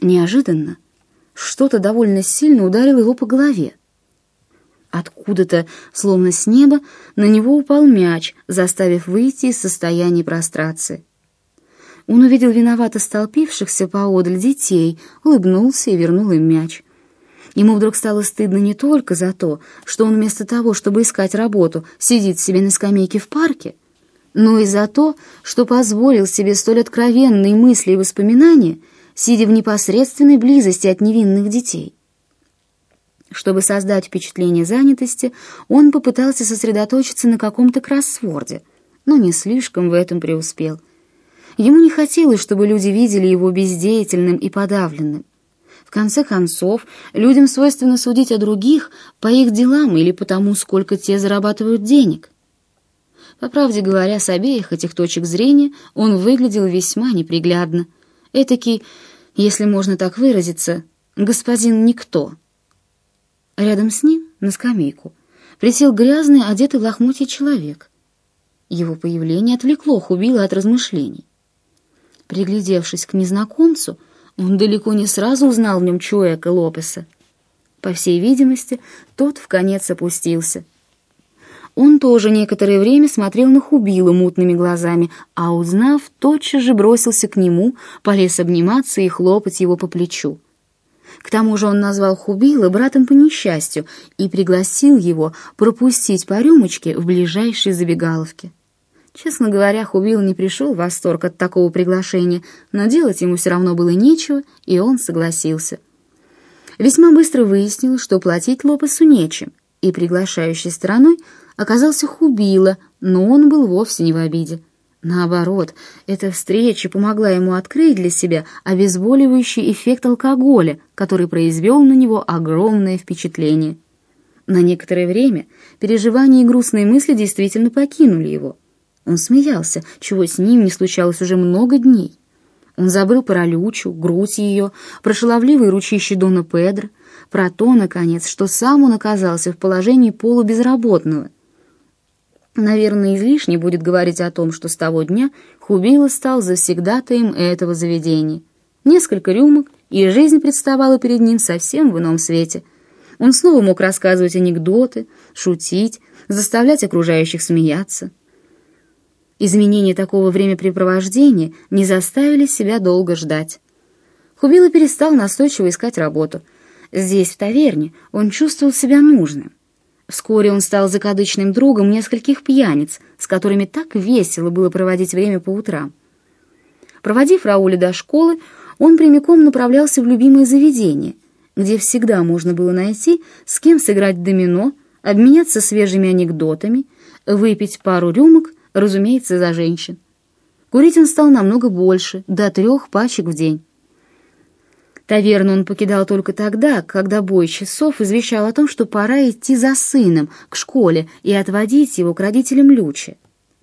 Неожиданно что-то довольно сильно ударило его по голове. Откуда-то, словно с неба, на него упал мяч, заставив выйти из состояния прострации. Он увидел виновато столпившихся поодаль детей, улыбнулся и вернул им мяч. Ему вдруг стало стыдно не только за то, что он вместо того, чтобы искать работу, сидит себе на скамейке в парке, но и за то, что позволил себе столь откровенные мысли и воспоминания, сидя в непосредственной близости от невинных детей. Чтобы создать впечатление занятости, он попытался сосредоточиться на каком-то кроссворде, но не слишком в этом преуспел. Ему не хотелось, чтобы люди видели его бездеятельным и подавленным. В конце концов, людям свойственно судить о других по их делам или по тому, сколько те зарабатывают денег. По правде говоря, с обеих этих точек зрения он выглядел весьма неприглядно. Этакий, если можно так выразиться, господин Никто. Рядом с ним, на скамейку, присел грязный, одетый в лохмотье человек. Его появление отвлекло Хубила от размышлений. Приглядевшись к незнакомцу, он далеко не сразу узнал в нем Чуэка Лопеса. По всей видимости, тот в конец опустился. Он тоже некоторое время смотрел на Хубила мутными глазами, а узнав, тотчас же бросился к нему, полез обниматься и хлопать его по плечу. К тому же он назвал Хубила братом по несчастью и пригласил его пропустить по рюмочке в ближайшей забегаловке. Честно говоря, Хубил не пришел в восторг от такого приглашения, но делать ему все равно было нечего, и он согласился. Весьма быстро выяснилось, что платить Лопесу нечем, и приглашающей стороной оказался Хубила, но он был вовсе не в обиде. Наоборот, эта встреча помогла ему открыть для себя обезболивающий эффект алкоголя, который произвел на него огромное впечатление. На некоторое время переживания и грустные мысли действительно покинули его. Он смеялся, чего с ним не случалось уже много дней. Он забыл про Лючу, грудь ее, про шаловливые ручищи Дона Педро, про то, наконец, что сам он оказался в положении полубезработного. Наверное, излишне будет говорить о том, что с того дня Хубила стал завсегдатаем этого заведения. Несколько рюмок, и жизнь представала перед ним совсем в ином свете. Он снова мог рассказывать анекдоты, шутить, заставлять окружающих смеяться. Изменения такого времяпрепровождения не заставили себя долго ждать. Хубила перестал настойчиво искать работу. Здесь, в таверне, он чувствовал себя нужным. Вскоре он стал закадычным другом нескольких пьяниц, с которыми так весело было проводить время по утрам. Проводив Рауля до школы, он прямиком направлялся в любимое заведение, где всегда можно было найти, с кем сыграть домино, обменяться свежими анекдотами, выпить пару рюмок разумеется, за женщин. Курить он стал намного больше, до трех пачек в день. Таверну он покидал только тогда, когда бой часов извещал о том, что пора идти за сыном к школе и отводить его к родителям Лючи.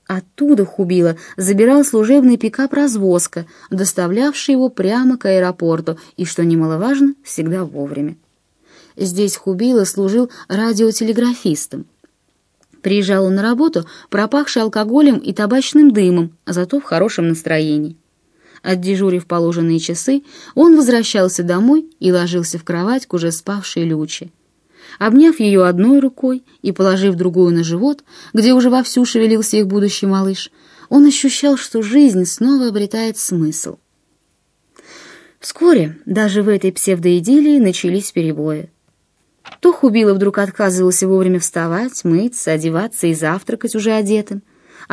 Оттуда Хубила забирал служебный пикап-развозка, доставлявший его прямо к аэропорту и, что немаловажно, всегда вовремя. Здесь Хубила служил радиотелеграфистом. Приезжал он на работу, пропахший алкоголем и табачным дымом, а зато в хорошем настроении. Отдежурив положенные часы, он возвращался домой и ложился в кровать к уже спавшей Люче. Обняв ее одной рукой и положив другую на живот, где уже вовсю шевелился их будущий малыш, он ощущал, что жизнь снова обретает смысл. Вскоре даже в этой псевдоидиллии начались перебои. То Хубила вдруг отказывался вовремя вставать, мыться, одеваться и завтракать уже одетым,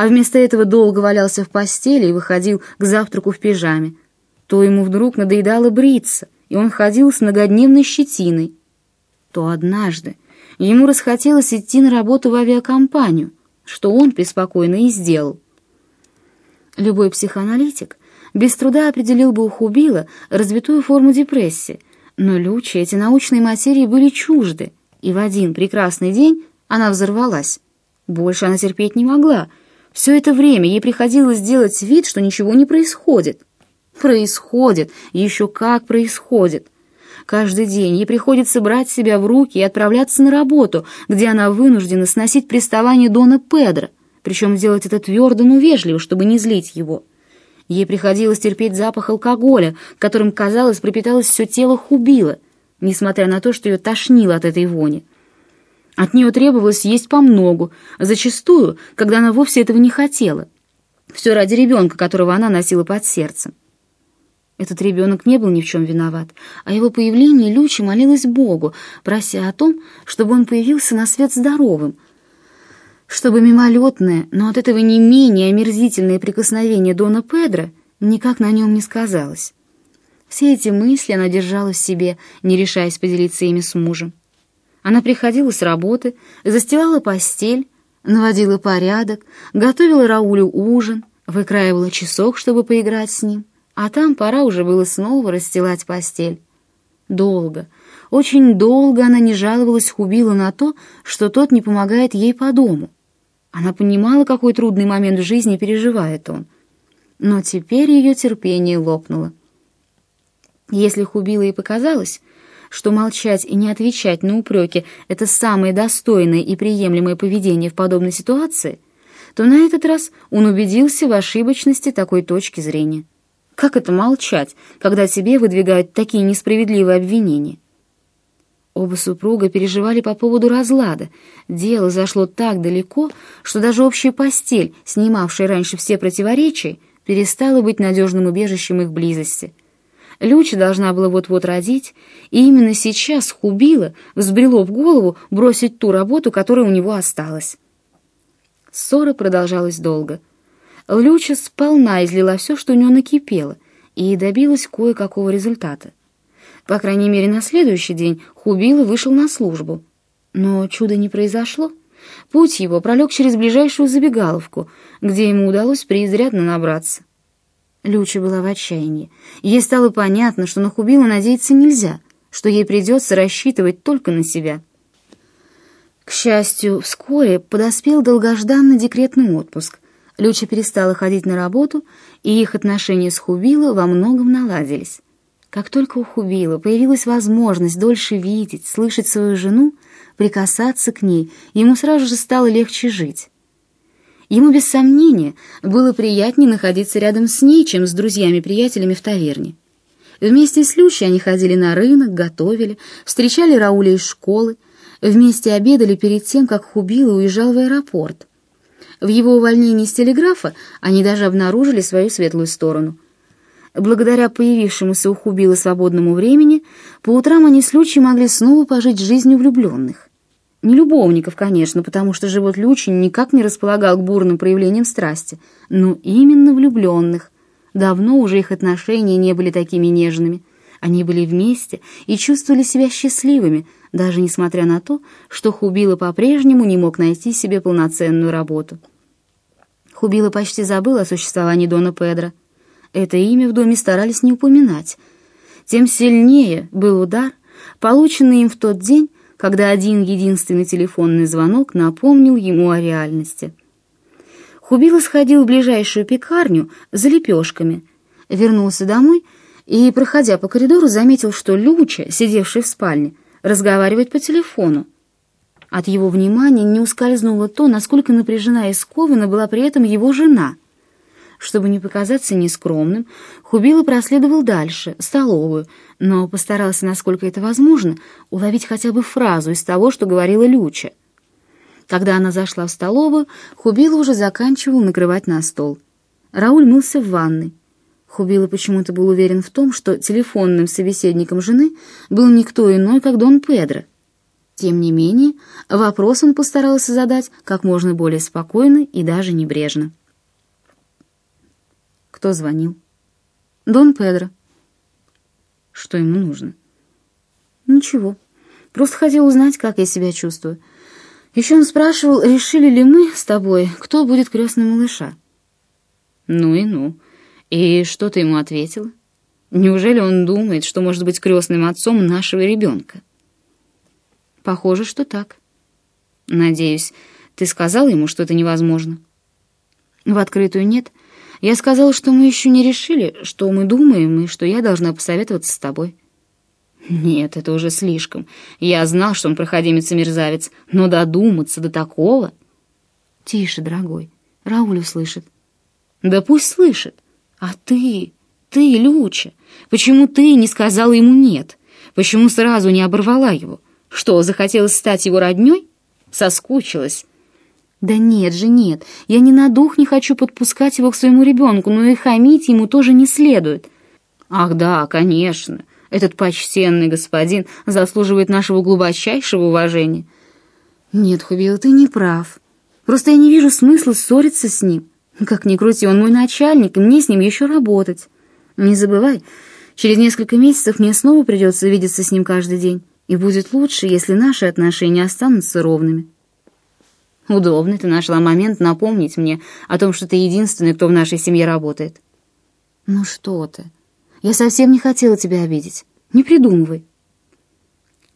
а вместо этого долго валялся в постели и выходил к завтраку в пижаме. То ему вдруг надоедало бриться, и он ходил с многодневной щетиной. То однажды ему расхотелось идти на работу в авиакомпанию, что он преспокойно и сделал. Любой психоаналитик без труда определил бы у Хубила развитую форму депрессии — но Люче эти научные материи были чужды, и в один прекрасный день она взорвалась. Больше она терпеть не могла. Все это время ей приходилось делать вид, что ничего не происходит. Происходит, еще как происходит. Каждый день ей приходится брать себя в руки и отправляться на работу, где она вынуждена сносить приставание Дона Педро, причем делать это твердо, но вежливо, чтобы не злить его. Ей приходилось терпеть запах алкоголя, которым, казалось, пропиталось все тело Хубила, несмотря на то, что ее тошнило от этой вони. От нее требовалось есть помногу, зачастую, когда она вовсе этого не хотела. Все ради ребенка, которого она носила под сердцем. Этот ребенок не был ни в чем виноват, а его появление Люча молилась Богу, прося о том, чтобы он появился на свет здоровым, чтобы мимолетное, но от этого не менее омерзительное прикосновение Дона Педро никак на нем не сказалось. Все эти мысли она держала в себе, не решаясь поделиться ими с мужем. Она приходила с работы, застилала постель, наводила порядок, готовила Раулю ужин, выкраивала часок, чтобы поиграть с ним, а там пора уже было снова расстилать постель. Долго, очень долго она не жаловалась Хубилу на то, что тот не помогает ей по дому. Она понимала, какой трудный момент в жизни переживает он. Но теперь ее терпение лопнуло. Если Хубила и показалось, что молчать и не отвечать на упреки — это самое достойное и приемлемое поведение в подобной ситуации, то на этот раз он убедился в ошибочности такой точки зрения. Как это молчать, когда тебе выдвигают такие несправедливые обвинения? Оба супруга переживали по поводу разлада. Дело зашло так далеко, что даже общая постель, снимавшая раньше все противоречия, перестала быть надежным убежищем их близости. Люча должна была вот-вот родить, и именно сейчас Хубила взбрело в голову бросить ту работу, которая у него осталась. Ссора продолжалась долго. Люча сполна излила все, что у нее накипело, и добилась кое-какого результата. По крайней мере, на следующий день Хубила вышел на службу. Но чуда не произошло. Путь его пролег через ближайшую забегаловку, где ему удалось преизрядно набраться. Люча была в отчаянии. Ей стало понятно, что на Хубила надеяться нельзя, что ей придется рассчитывать только на себя. К счастью, вскоре подоспел долгожданный декретный отпуск. Люча перестала ходить на работу, и их отношения с Хубила во многом наладились. Как только у Хубила появилась возможность дольше видеть, слышать свою жену, прикасаться к ней, ему сразу же стало легче жить. Ему, без сомнения, было приятнее находиться рядом с ней, чем с друзьями-приятелями в таверне. Вместе с Лючей они ходили на рынок, готовили, встречали Рауля из школы, вместе обедали перед тем, как Хубила уезжал в аэропорт. В его увольнении с телеграфа они даже обнаружили свою светлую сторону. Благодаря появившемуся у Хубила свободному времени, по утрам они с Лючей могли снова пожить жизнью влюбленных. Не любовников, конечно, потому что живот Лючин никак не располагал к бурным проявлениям страсти, но именно влюбленных. Давно уже их отношения не были такими нежными. Они были вместе и чувствовали себя счастливыми, даже несмотря на то, что Хубила по-прежнему не мог найти себе полноценную работу. Хубила почти забыл о существовании Дона Педро. Это имя в доме старались не упоминать. Тем сильнее был удар, полученный им в тот день, когда один единственный телефонный звонок напомнил ему о реальности. Хубила сходил в ближайшую пекарню за лепешками, вернулся домой и, проходя по коридору, заметил, что Люча, сидевший в спальне, разговаривает по телефону. От его внимания не ускользнуло то, насколько напряжена и скована была при этом его жена. Чтобы не показаться нескромным, Хубила проследовал дальше, столовую, но постарался, насколько это возможно, уловить хотя бы фразу из того, что говорила Люча. Когда она зашла в столовую, Хубила уже заканчивал накрывать на стол. Рауль мылся в ванной. Хубила почему-то был уверен в том, что телефонным собеседником жены был никто иной, как Дон Педро. Тем не менее, вопрос он постарался задать как можно более спокойно и даже небрежно. Кто звонил? Дон Педро. Что ему нужно? Ничего. Просто хотел узнать, как я себя чувствую. Еще он спрашивал, решили ли мы с тобой, кто будет крестным малыша. Ну и ну. И что ты ему ответила? Неужели он думает, что может быть крестным отцом нашего ребенка? Похоже, что так. Надеюсь, ты сказал ему, что это невозможно? В открытую нет. Я сказала, что мы еще не решили, что мы думаем, и что я должна посоветоваться с тобой. Нет, это уже слишком. Я знал, что он проходимец и мерзавец, но додуматься до такого... Тише, дорогой, Рауль услышит. Да пусть слышит. А ты, ты, Люча, почему ты не сказала ему «нет»? Почему сразу не оборвала его? Что, захотелось стать его роднёй? Соскучилась. Да нет же, нет, я ни на дух не хочу подпускать его к своему ребенку, но и хамить ему тоже не следует. Ах да, конечно, этот почтенный господин заслуживает нашего глубочайшего уважения. Нет, Хубил, ты не прав. Просто я не вижу смысла ссориться с ним. Как ни крути, он мой начальник, и мне с ним еще работать. Не забывай, через несколько месяцев мне снова придется видеться с ним каждый день, и будет лучше, если наши отношения останутся ровными. Удобно ты нашла момент напомнить мне о том, что ты единственный, кто в нашей семье работает. Ну что ты? Я совсем не хотела тебя обидеть. Не придумывай.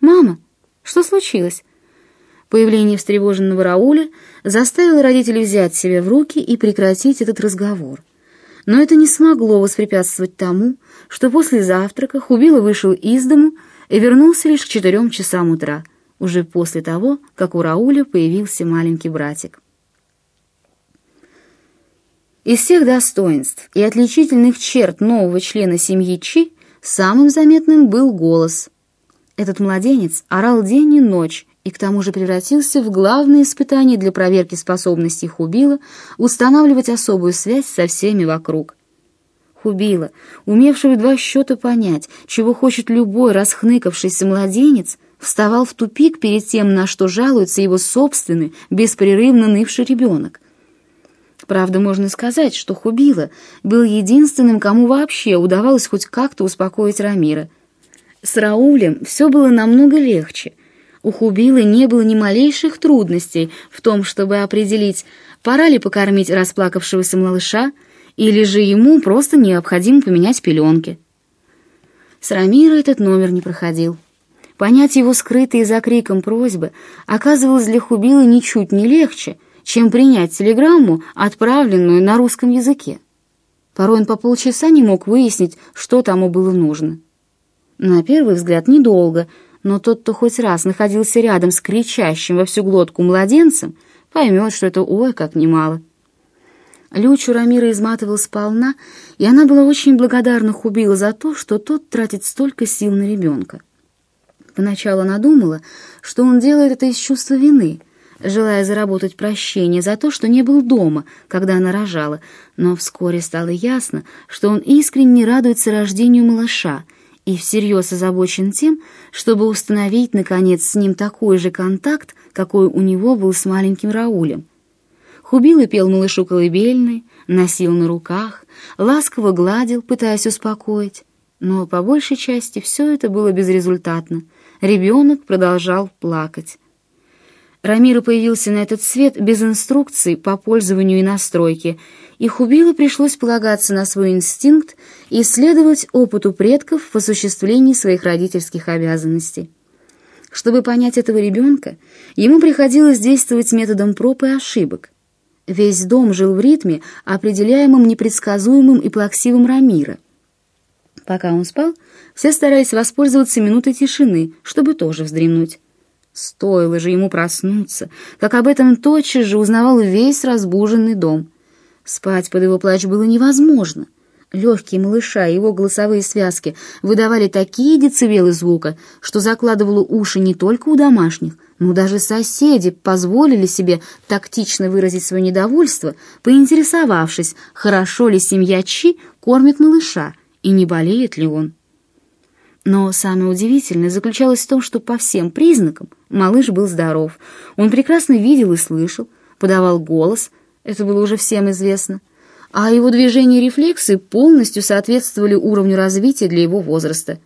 Мама, что случилось? Появление встревоженного Рауля заставило родителей взять себя в руки и прекратить этот разговор. Но это не смогло воспрепятствовать тому, что после завтрака Хубила вышел из дому и вернулся лишь к четырем часам утра — уже после того, как у Рауля появился маленький братик. Из всех достоинств и отличительных черт нового члена семьи Чи самым заметным был голос. Этот младенец орал день и ночь и к тому же превратился в главное испытание для проверки способностей Хубила устанавливать особую связь со всеми вокруг. Хубила, умевший в два счета понять, чего хочет любой расхныкавшийся младенец, вставал в тупик перед тем, на что жалуется его собственный, беспрерывно нывший ребенок. Правда, можно сказать, что Хубила был единственным, кому вообще удавалось хоть как-то успокоить Рамира. С Раулем все было намного легче. У Хубилы не было ни малейших трудностей в том, чтобы определить, пора ли покормить расплакавшегося малыша, или же ему просто необходимо поменять пеленки. С Рамира этот номер не проходил. Понять его скрытые за криком просьбы оказывалось для Хубилы ничуть не легче, чем принять телеграмму, отправленную на русском языке. Порой он по полчаса не мог выяснить, что тому было нужно. На первый взгляд недолго, но тот, кто хоть раз находился рядом с кричащим во всю глотку младенцем, поймет, что это ой как немало. Лючу Рамира изматывал сполна, и она была очень благодарна Хубила за то, что тот тратит столько сил на ребенка. Поначалу она думала, что он делает это из чувства вины, желая заработать прощение за то, что не был дома, когда она рожала, но вскоре стало ясно, что он искренне радуется рождению малыша и всерьез озабочен тем, чтобы установить, наконец, с ним такой же контакт, какой у него был с маленьким Раулем. Хубил и пел малышу колыбельный, носил на руках, ласково гладил, пытаясь успокоить. Но по большей части все это было безрезультатно — Ребенок продолжал плакать. Рамира появился на этот свет без инструкций по пользованию и настройке, и Хубилу пришлось полагаться на свой инстинкт и следовать опыту предков в осуществлении своих родительских обязанностей. Чтобы понять этого ребенка, ему приходилось действовать методом проб и ошибок. Весь дом жил в ритме, определяемым непредсказуемым и плаксивым Рамира. Пока он спал, все старались воспользоваться минутой тишины, чтобы тоже вздремнуть. Стоило же ему проснуться, как об этом тотчас же узнавал весь разбуженный дом. Спать под его плач было невозможно. Легкие малыша и его голосовые связки выдавали такие децибелы звука, что закладывало уши не только у домашних, но даже соседи позволили себе тактично выразить свое недовольство, поинтересовавшись, хорошо ли семья Чи кормит малыша и не болеет ли он. Но самое удивительное заключалось в том, что по всем признакам малыш был здоров. Он прекрасно видел и слышал, подавал голос, это было уже всем известно, а его движения и рефлексы полностью соответствовали уровню развития для его возраста.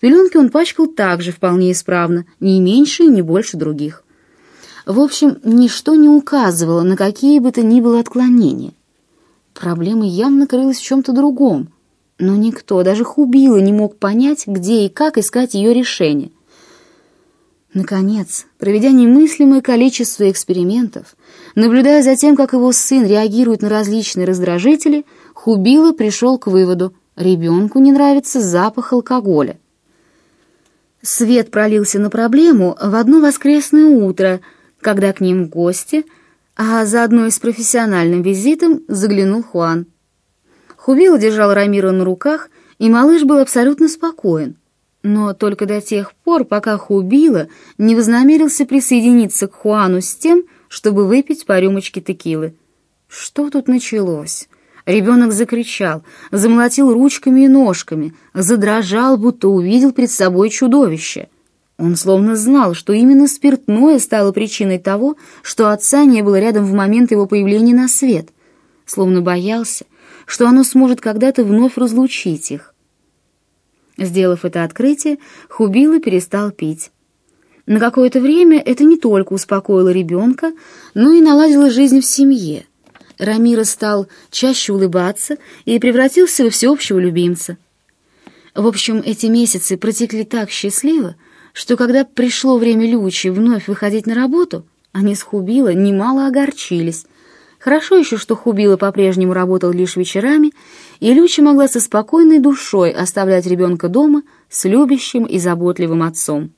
Пеленки он пачкал также вполне исправно, не меньше и не больше других. В общем, ничто не указывало на какие бы то ни было отклонения. Проблема явно крылась в чем-то другом — но никто, даже Хубила, не мог понять, где и как искать ее решение. Наконец, проведя немыслимое количество экспериментов, наблюдая за тем, как его сын реагирует на различные раздражители, Хубила пришел к выводу – ребенку не нравится запах алкоголя. Свет пролился на проблему в одно воскресное утро, когда к ним в гости, а заодно и с профессиональным визитом заглянул Хуан – Хубила держал Рамира на руках, и малыш был абсолютно спокоен. Но только до тех пор, пока Хубила не вознамерился присоединиться к Хуану с тем, чтобы выпить по рюмочке текилы. Что тут началось? Ребенок закричал, замолотил ручками и ножками, задрожал, будто увидел перед собой чудовище. Он словно знал, что именно спиртное стало причиной того, что отца не было рядом в момент его появления на свет, словно боялся, что оно сможет когда-то вновь разлучить их. Сделав это открытие, Хубила перестал пить. На какое-то время это не только успокоило ребенка, но и наладило жизнь в семье. Рамира стал чаще улыбаться и превратился во всеобщего любимца. В общем, эти месяцы протекли так счастливо, что когда пришло время Лючи вновь выходить на работу, они с Хубила немало огорчились. Хорошо еще, что Хубила по-прежнему работал лишь вечерами, и Люча могла со спокойной душой оставлять ребенка дома с любящим и заботливым отцом.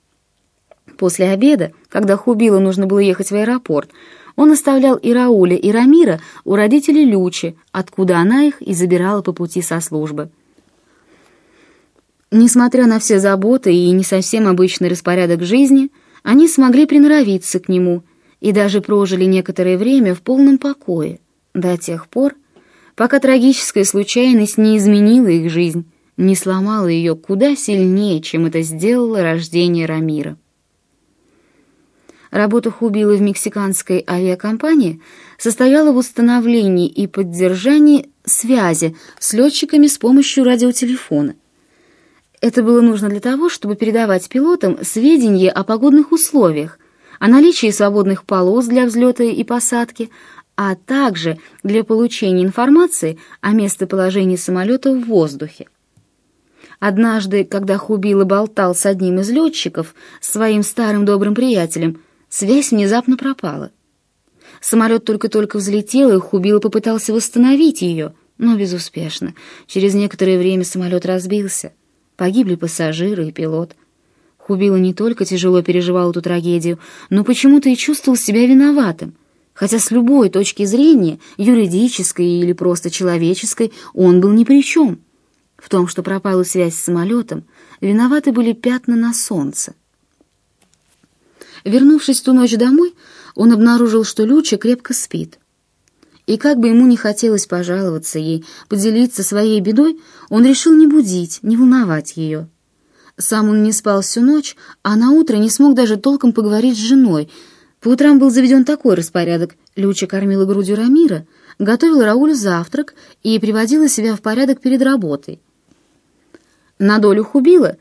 После обеда, когда Хубила нужно было ехать в аэропорт, он оставлял и Рауля, и Рамира у родителей Лючи, откуда она их и забирала по пути со службы. Несмотря на все заботы и не совсем обычный распорядок жизни, они смогли приноровиться к нему и даже прожили некоторое время в полном покое, до тех пор, пока трагическая случайность не изменила их жизнь, не сломала ее куда сильнее, чем это сделало рождение Рамира. Работа Хубилы в мексиканской авиакомпании состояла в установлении и поддержании связи с летчиками с помощью радиотелефона. Это было нужно для того, чтобы передавать пилотам сведения о погодных условиях, о наличии свободных полос для взлета и посадки, а также для получения информации о местоположении самолета в воздухе. Однажды, когда Хубила болтал с одним из летчиков, своим старым добрым приятелем, Связь внезапно пропала. Самолет только-только взлетел, и Хубила попытался восстановить ее, но безуспешно. Через некоторое время самолет разбился. Погибли пассажиры и пилот. Хубила не только тяжело переживал эту трагедию, но почему-то и чувствовал себя виноватым. Хотя с любой точки зрения, юридической или просто человеческой, он был ни при чем. В том, что пропала связь с самолетом, виноваты были пятна на солнце. Вернувшись ту ночь домой, он обнаружил, что Люча крепко спит. И как бы ему не хотелось пожаловаться ей, поделиться своей бедой, он решил не будить, не волновать ее. Сам он не спал всю ночь, а на утро не смог даже толком поговорить с женой. По утрам был заведен такой распорядок. Люча кормила грудью Рамира, готовила Раулю завтрак и приводила себя в порядок перед работой. На долю Хубила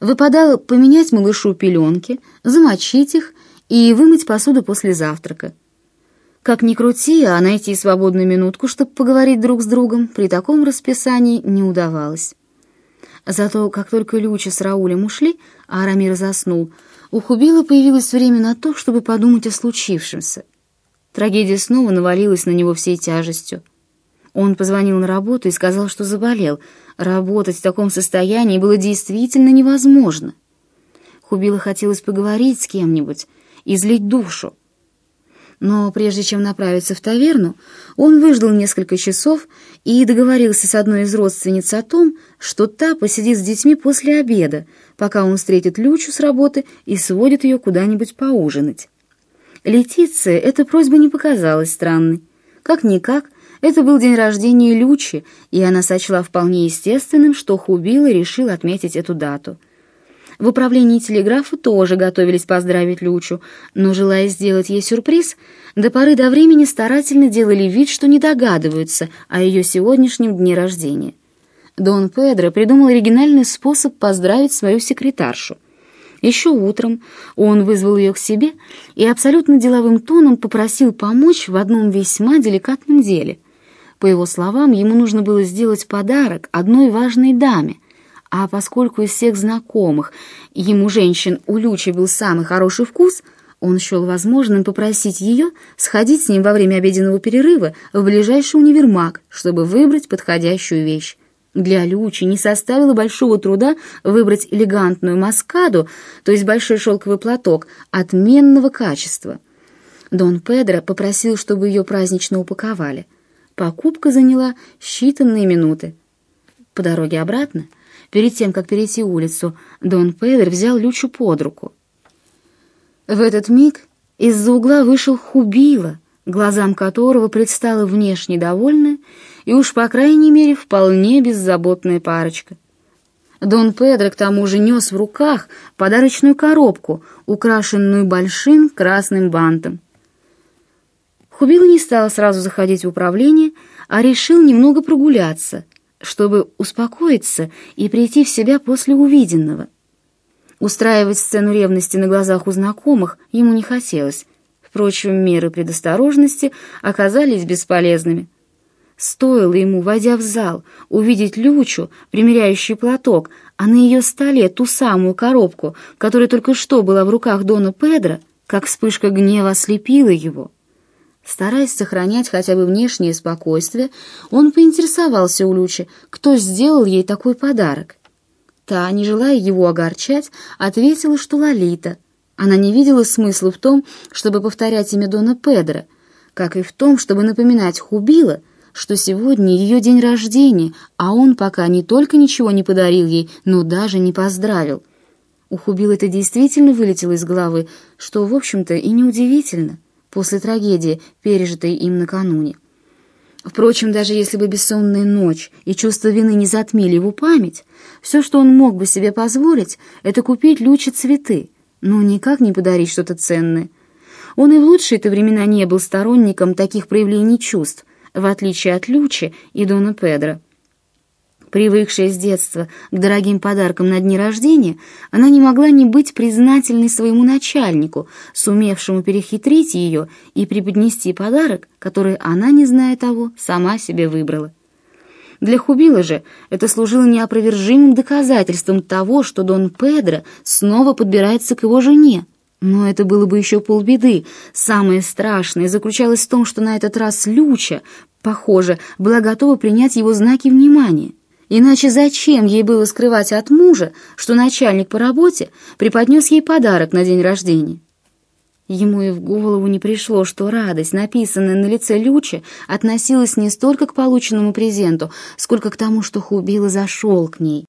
выпадало поменять малышу пеленки, замочить их и вымыть посуду после завтрака. Как ни крути, а найти свободную минутку, чтобы поговорить друг с другом, при таком расписании не удавалось. Зато как только Люча с Раулем ушли, а Рамир заснул, у Хубила появилось время на то, чтобы подумать о случившемся. Трагедия снова навалилась на него всей тяжестью. Он позвонил на работу и сказал, что заболел. Работать в таком состоянии было действительно невозможно. Хубила хотелось поговорить с кем-нибудь, излить душу. Но прежде чем направиться в таверну, он выждал несколько часов и договорился с одной из родственниц о том, что та посидит с детьми после обеда, пока он встретит Лючу с работы и сводит ее куда-нибудь поужинать. Летиция эта просьба не показалась странной. Как-никак, это был день рождения Лючи, и она сочла вполне естественным, что Хубила решил отметить эту дату. В управлении телеграфа тоже готовились поздравить Лючу, но, желая сделать ей сюрприз, до поры до времени старательно делали вид, что не догадываются о ее сегодняшнем дне рождения. Дон Педро придумал оригинальный способ поздравить свою секретаршу. Еще утром он вызвал ее к себе и абсолютно деловым тоном попросил помочь в одном весьма деликатном деле — по его словам, ему нужно было сделать подарок одной важной даме, а поскольку из всех знакомых ему женщин у Лючи был самый хороший вкус, он счел возможным попросить ее сходить с ним во время обеденного перерыва в ближайший универмаг, чтобы выбрать подходящую вещь. Для Лючи не составило большого труда выбрать элегантную маскаду, то есть большой шелковый платок, отменного качества. Дон Педро попросил, чтобы ее празднично упаковали. Покупка заняла считанные минуты. По дороге обратно, перед тем, как перейти улицу, Дон Педро взял Лючу под руку. В этот миг из-за угла вышел Хубила, глазам которого предстала внешне довольная и уж, по крайней мере, вполне беззаботная парочка. Дон Педро к тому же нес в руках подарочную коробку, украшенную большим красным бантом. Хубила не стал сразу заходить в управление, а решил немного прогуляться, чтобы успокоиться и прийти в себя после увиденного. Устраивать сцену ревности на глазах у знакомых ему не хотелось. Впрочем, меры предосторожности оказались бесполезными. Стоило ему, войдя в зал, увидеть Лючу, примеряющую платок, а на ее столе ту самую коробку, которая только что была в руках Дона Педро, как вспышка гнева ослепила его. Стараясь сохранять хотя бы внешнее спокойствие, он поинтересовался у Лючи, кто сделал ей такой подарок. Та, не желая его огорчать, ответила, что Лолита. Она не видела смысла в том, чтобы повторять имя Дона Педро, как и в том, чтобы напоминать Хубила, что сегодня ее день рождения, а он пока не только ничего не подарил ей, но даже не поздравил. У Хубила это действительно вылетело из головы, что, в общем-то, и неудивительно после трагедии, пережитой им накануне. Впрочем, даже если бы бессонная ночь и чувство вины не затмили его память, все, что он мог бы себе позволить, это купить Люче цветы, но никак не подарить что-то ценное. Он и в лучшие-то времена не был сторонником таких проявлений чувств, в отличие от Лючи и Дона Педро. Привыкшая с детства к дорогим подаркам на дни рождения, она не могла не быть признательной своему начальнику, сумевшему перехитрить ее и преподнести подарок, который она, не зная того, сама себе выбрала. Для Хубила же это служило неопровержимым доказательством того, что Дон Педро снова подбирается к его жене. Но это было бы еще полбеды. Самое страшное заключалось в том, что на этот раз Люча, похоже, была готова принять его знаки внимания. Иначе зачем ей было скрывать от мужа, что начальник по работе преподнес ей подарок на день рождения? Ему и в голову не пришло, что радость, написанная на лице Лючи, относилась не столько к полученному презенту, сколько к тому, что Хубила зашел к ней.